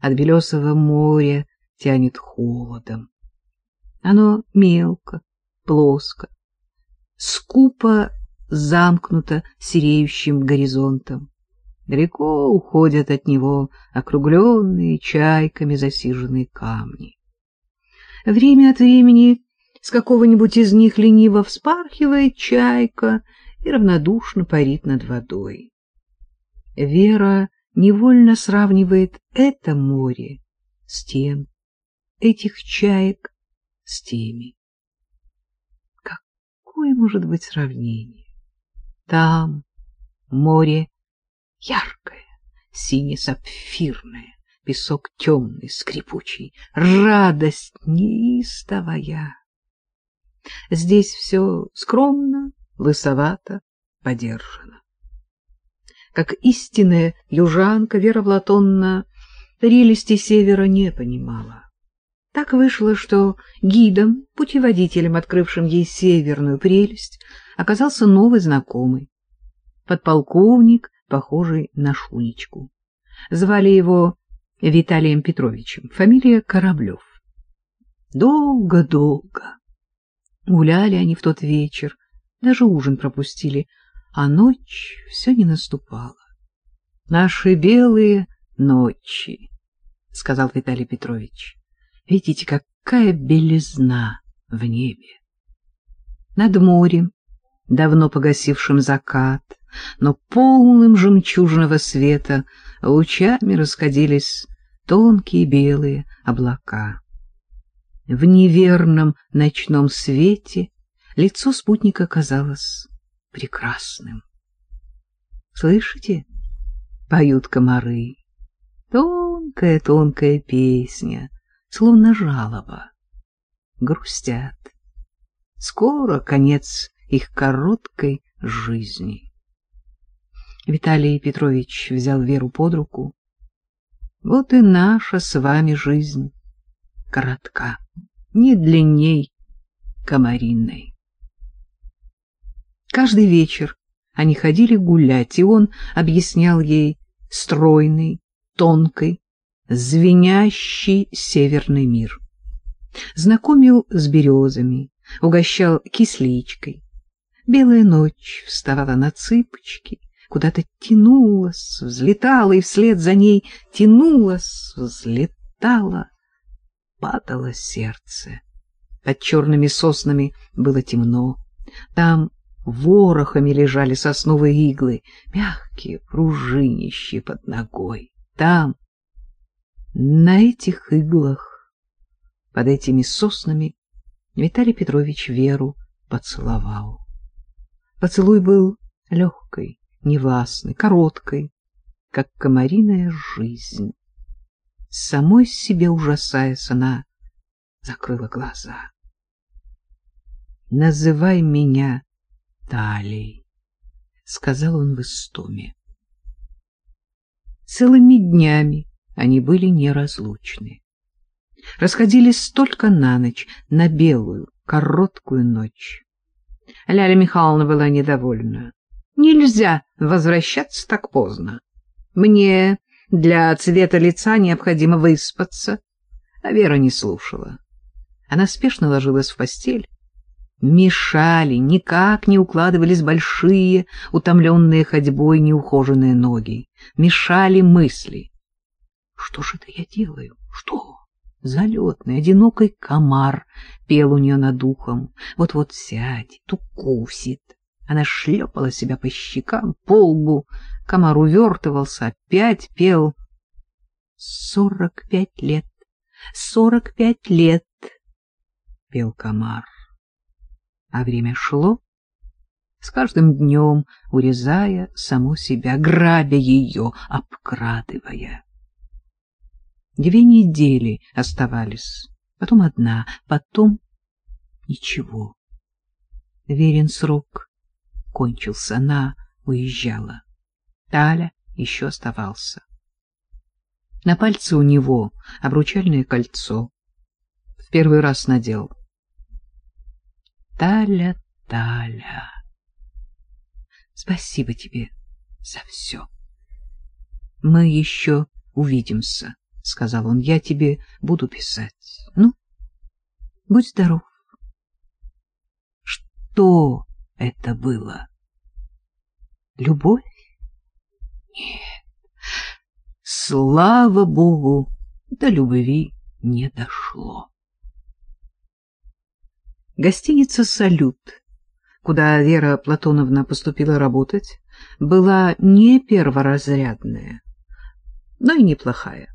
от белесого моря тянет холодом. Оно мелко, плоско, скупо замкнуто сереющим горизонтом. Далеко уходят от него округленные чайками засиженные камни. Время от времени с какого-нибудь из них лениво вспархивает чайка и равнодушно парит над водой. Вера невольно сравнивает это море с тем, этих чаек с теми. Какое может быть сравнение? Там море яркое, сине-сапфирное, песок темный, скрипучий, радость неистовая. Здесь все скромно, лысовато, подержано. Как истинная южанка, Вера Платонна прелести севера не понимала. Так вышло, что гидом, путеводителем, открывшим ей северную прелесть, оказался новый знакомый, подполковник, похожий на Шунечку. Звали его Виталием Петровичем, фамилия Кораблев. Долго-долго гуляли они в тот вечер, даже ужин пропустили, а ночь все не наступала. — Наши белые ночи, — сказал Виталий Петрович. — Видите, какая белизна в небе. Над морем, давно погасившим закат, но полным жемчужного света, лучами расходились тонкие белые облака. В неверном ночном свете лицо спутника казалось прекрасным. Слышите? Поют комары. Тонкая-тонкая песня, словно жалоба. Грустят. Скоро конец их короткой жизни. Виталий Петрович взял Веру под руку. Вот и наша с вами жизнь коротка, не длинней комаринной. Каждый вечер они ходили гулять, и он объяснял ей стройный, тонкий, звенящий северный мир. Знакомил с березами, угощал кисличкой. Белая ночь вставала на цыпочки, куда-то тянулась, взлетала, и вслед за ней тянулась, взлетала, падало сердце. Под черными соснами было темно. Там ворохами лежали сосновые иглы, мягкие, пружинищие под ногой. Там, на этих иглах, под этими соснами, Виталий Петрович Веру поцеловал. Поцелуй был легкой, невластной, короткой, как комариная жизнь. Самой себе ужасаясь, она закрыла глаза. «Называй меня Талией», — сказал он в истоме. Целыми днями они были неразлучны. Расходились только на ночь, на белую, короткую ночь. Ляля Михайловна была недовольна. «Нельзя возвращаться так поздно. Мне для цвета лица необходимо выспаться». А Вера не слушала. Она спешно ложилась в постель. Мешали, никак не укладывались большие, утомленные ходьбой неухоженные ноги. Мешали мысли. Что же это я делаю? Что? Залетный, одинокий комар пел у нее над духом. Вот-вот сядет, укусит. Она шлепала себя по щекам, по лбу. Комар увертывался, опять пел. Сорок пять лет, сорок пять лет пел комар. А время шло, с каждым днем урезая саму себя, грабя ее, обкрадывая. Две недели оставались, потом одна, потом ничего. Верен срок кончился, она уезжала. Таля еще оставался. На пальце у него обручальное кольцо. В первый раз надел. Таля, Таля, спасибо тебе за все. Мы еще увидимся. — сказал он, — я тебе буду писать. Ну, будь здоров. Что это было? Любовь? Нет. Слава Богу, до любви не дошло. Гостиница «Салют», куда Вера Платоновна поступила работать, была не перворазрядная, но и неплохая.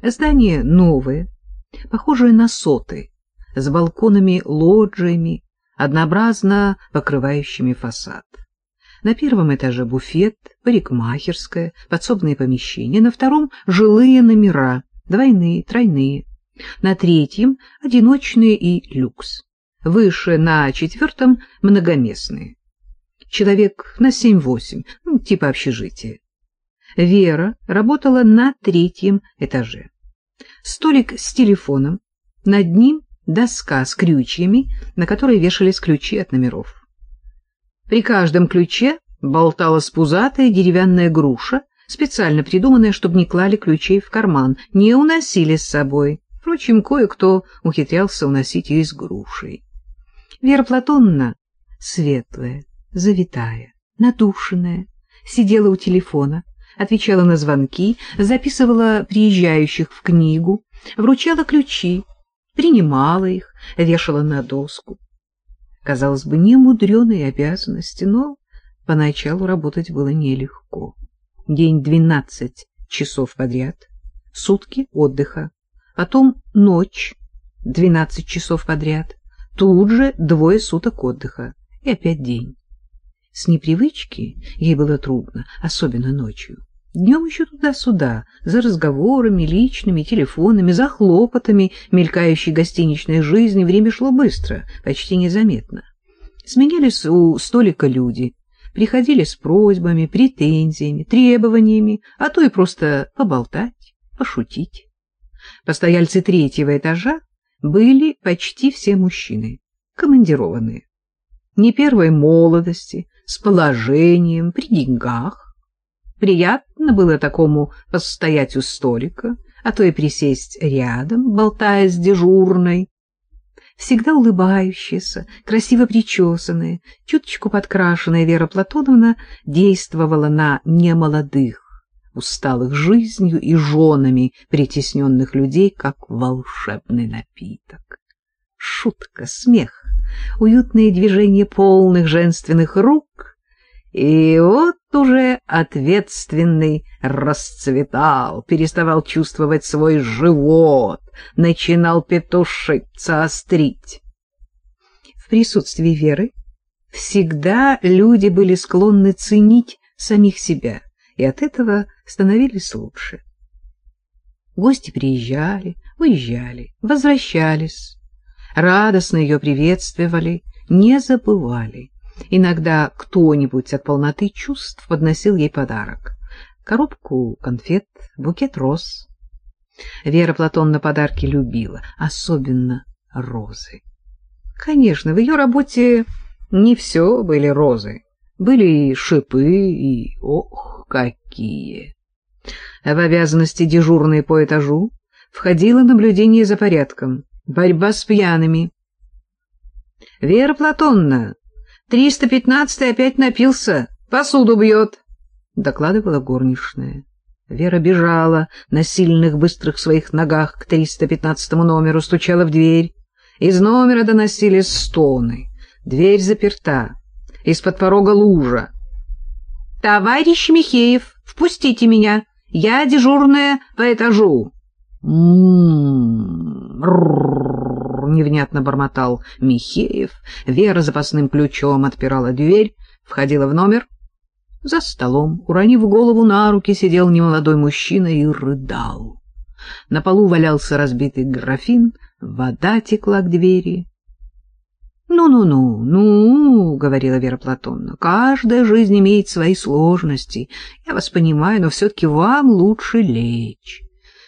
Здание новое, похожее на соты, с балконами-лоджиями, однообразно покрывающими фасад. На первом этаже буфет, парикмахерская, подсобные помещения, на втором — жилые номера, двойные, тройные, на третьем — одиночные и люкс, выше на четвертом — многоместные. Человек на семь-восемь, ну, типа общежития. Вера работала на третьем этаже. Столик с телефоном, над ним доска с крючьями, на которой вешались ключи от номеров. При каждом ключе болталась пузатая деревянная груша, специально придуманная, чтобы не клали ключей в карман, не уносили с собой. Впрочем, кое-кто ухитрялся уносить ее с грушей. Вера Платонна, светлая, завитая, надушенная, сидела у телефона, отвечала на звонки, записывала приезжающих в книгу, вручала ключи, принимала их, вешала на доску. Казалось бы, немудреные обязанности, но поначалу работать было нелегко. День двенадцать часов подряд, сутки отдыха, потом ночь двенадцать часов подряд, тут же двое суток отдыха и опять день. С непривычки ей было трудно, особенно ночью. Днем еще туда-сюда, за разговорами, личными, телефонами, за хлопотами мелькающей гостиничной жизни время шло быстро, почти незаметно. Сменялись у столика люди, приходили с просьбами, претензиями, требованиями, а то и просто поболтать, пошутить. Постояльцы третьего этажа были почти все мужчины, командированные. Не первой молодости, с положением, при деньгах. Приятно было такому постоять у столика, а то и присесть рядом, болтая с дежурной. Всегда улыбающаяся, красиво причесанная, чуточку подкрашенная Вера Платоновна действовала на немолодых, усталых жизнью и женами притесненных людей, как волшебный напиток. Шутка, смех, уютные движения полных женственных рук и вот уже ответственный расцветал, переставал чувствовать свой живот, начинал петушиться, острить. В присутствии Веры всегда люди были склонны ценить самих себя, и от этого становились лучше. Гости приезжали, уезжали, возвращались, радостно ее приветствовали, не забывали. Иногда кто-нибудь от полноты чувств подносил ей подарок. Коробку конфет, букет роз. Вера Платон на подарки любила, особенно розы. Конечно, в ее работе не все были розы. Были и шипы, и ох, какие! В обязанности дежурной по этажу входило наблюдение за порядком, борьба с пьяными. — Вера Платонна, Триста пятнадцатый опять напился, посуду бьет, — докладывала горничная. Вера бежала на сильных быстрых своих ногах к триста пятнадцатому номеру, стучала в дверь. Из номера доносились стоны. Дверь заперта. Из-под порога лужа. — Товарищ Михеев, впустите меня. Я дежурная по этажу. Невнятно бормотал Михеев. Вера запасным ключом отпирала дверь, входила в номер. За столом, уронив голову на руки, сидел немолодой мужчина и рыдал. На полу валялся разбитый графин, вода текла к двери. «Ну-ну-ну, ну, — говорила Вера Платонна, — каждая жизнь имеет свои сложности. Я вас понимаю, но все-таки вам лучше лечь.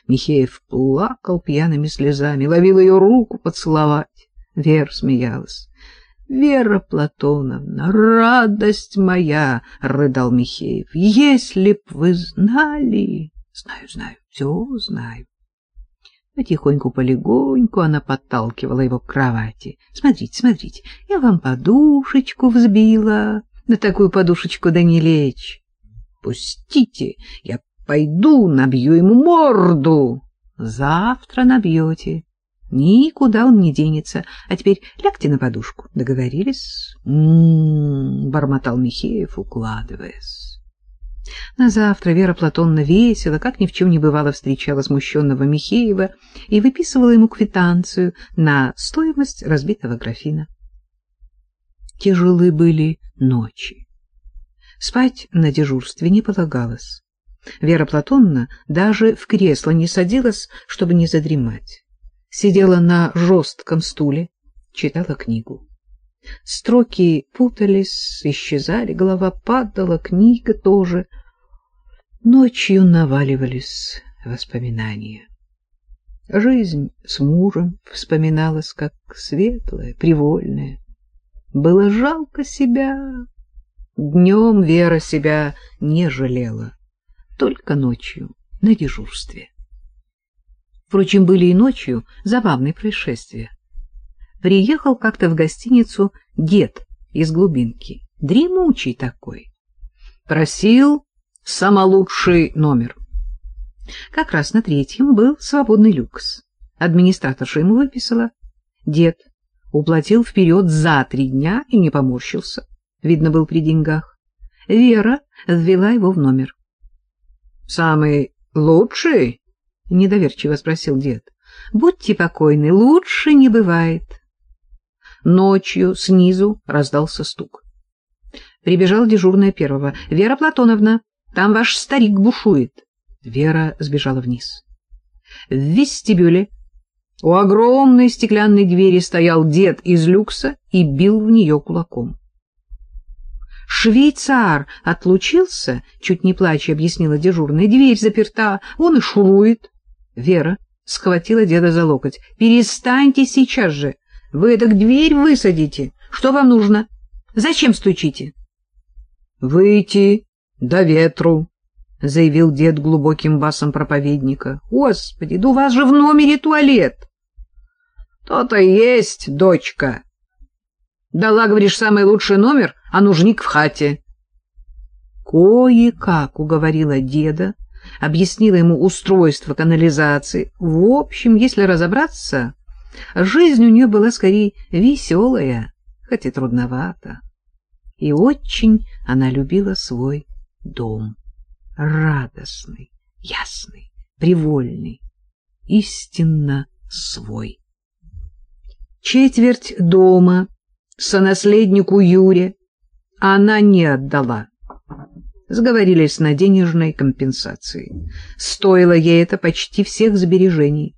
Михеев плакал пьяными слезами, ловил ее руку поцеловать. Вера смеялась. — Вера Платоновна, радость моя! — рыдал Михеев. — Если б вы знали... — Знаю, знаю, все знаю. Потихоньку-полегоньку она подталкивала его к кровати. «Смотрите, смотрите, я вам подушечку взбила. На такую подушечку да не лечь. Пустите, я пойду набью ему морду. Завтра набьете. Никуда он не денется. А теперь лягте на подушку. Договорились? М-м-м, бормотал Михеев, укладываясь. На завтра Вера Платонна весело, как ни в чем не бывало, встречала смущенного Михеева и выписывала ему квитанцию на стоимость разбитого графина. Тяжелы были ночи. Спать на дежурстве не полагалось. Вера Платонна даже в кресло не садилась, чтобы не задремать. Сидела на жестком стуле, читала книгу. Строки путались, исчезали, голова падала, книга тоже. Ночью наваливались воспоминания. Жизнь с мужем вспоминалась как светлая, привольная. Было жалко себя. Днем Вера себя не жалела, только ночью на дежурстве. Впрочем, были и ночью забавные происшествия. Приехал как-то в гостиницу дед из глубинки, дремучий такой. Просил самолучший номер. Как раз на третьем был свободный люкс. Администраторша ему выписала. Дед уплатил вперед за три дня и не поморщился. Видно, был при деньгах. Вера ввела его в номер. — Самый лучший? — недоверчиво спросил дед. — Будьте покойны, лучше не бывает. Ночью снизу раздался стук. Прибежал дежурная первого. — Вера Платоновна, там ваш старик бушует. Вера сбежала вниз. В вестибюле у огромной стеклянной двери стоял дед из люкса и бил в нее кулаком. «Швейцар отлучился?» — чуть не плача объяснила дежурная. «Дверь заперта, он и шурует». Вера схватила деда за локоть. «Перестаньте сейчас же! Вы так дверь высадите! Что вам нужно? Зачем стучите?» «Выйти до ветру», — заявил дед глубоким басом проповедника. «Господи, да у вас же в номере туалет!» «То-то есть, дочка!» «Дала, говоришь, самый лучший номер, а нужник в хате». Кое-как уговорила деда, объяснила ему устройство канализации. В общем, если разобраться, жизнь у нее была скорее веселая, хоть и трудновато. И очень она любила свой дом. Радостный, ясный, привольный, истинно свой. Четверть дома сонаследнику Юре она не отдала сговорились на денежной компенсации. Стоило ей это почти всех сбережений.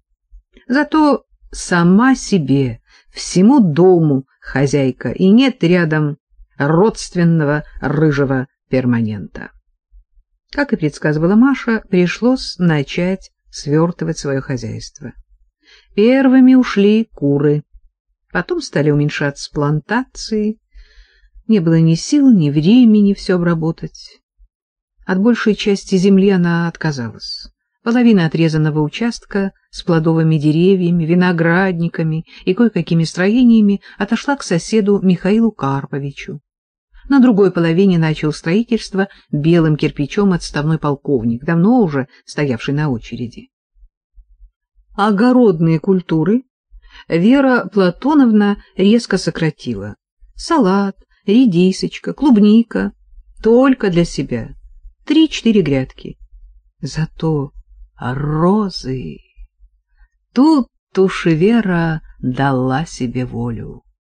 Зато сама себе, всему дому хозяйка, и нет рядом родственного рыжего перманента. Как и предсказывала Маша, пришлось начать свертывать свое хозяйство. Первыми ушли куры, потом стали уменьшаться плантации. Не было ни сил, ни времени все обработать. От большей части земли она отказалась. Половина отрезанного участка с плодовыми деревьями, виноградниками и кое-какими строениями отошла к соседу Михаилу Карповичу. На другой половине начал строительство белым кирпичом отставной полковник, давно уже стоявший на очереди. Огородные культуры Вера Платоновна резко сократила. Салат, редисочка, клубника — только для себя три-четыре грядки. Зато розы... Тут уж Вера дала себе волю.